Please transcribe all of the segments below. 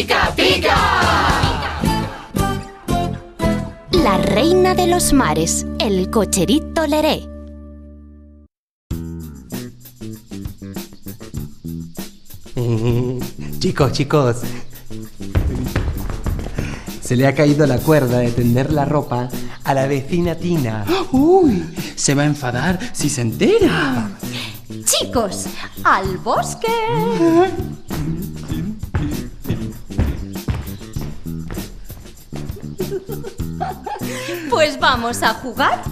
pica, pica! La reina de los mares, el cocherito Leré. chicos, chicos. Se le ha caído la cuerda de tender la ropa a la vecina Tina. Uy, se va a enfadar si se entera. Chicos, al bosque. Pues vamos a jugar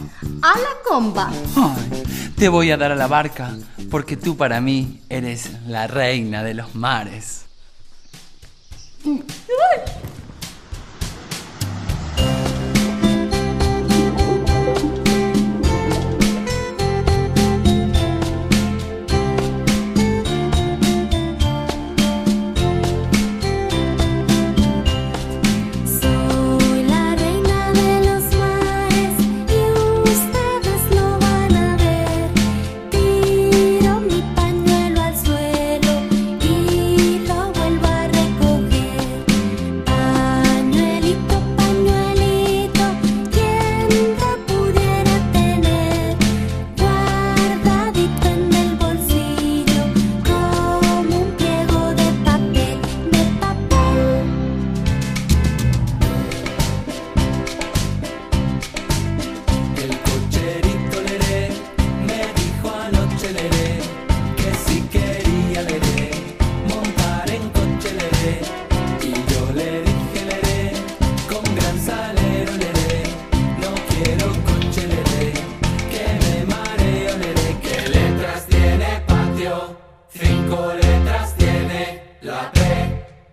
a la comba. Ay, te voy a dar a la barca porque tú para mí eres la reina de los mares.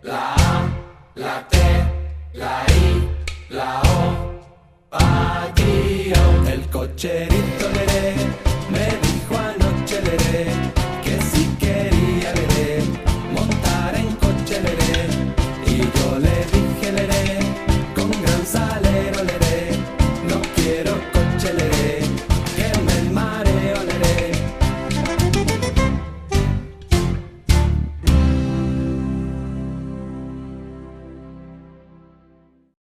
La A la T la I la O Patio, el cocherito leré